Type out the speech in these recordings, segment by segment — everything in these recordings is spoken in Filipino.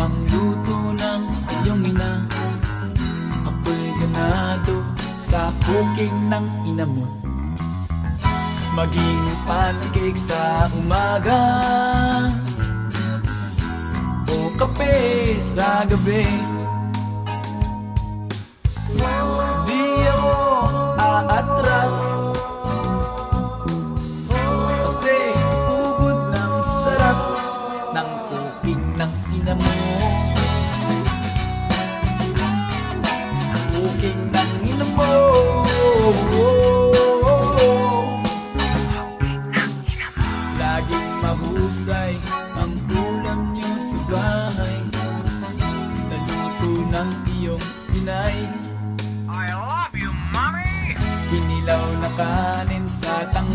ang luto ng iyong ina. Ako'y ganado sa cooking ng ina mo. Maging pancake sa umaga. O kape sa gabi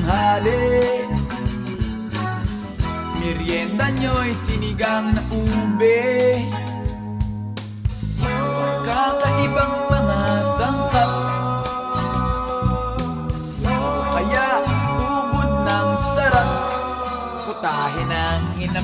tanghali. Merienda nyo'y sinigang na ube. Kakaibang mga sangkap. Kaya ubod ng sarap. Putahin ang ina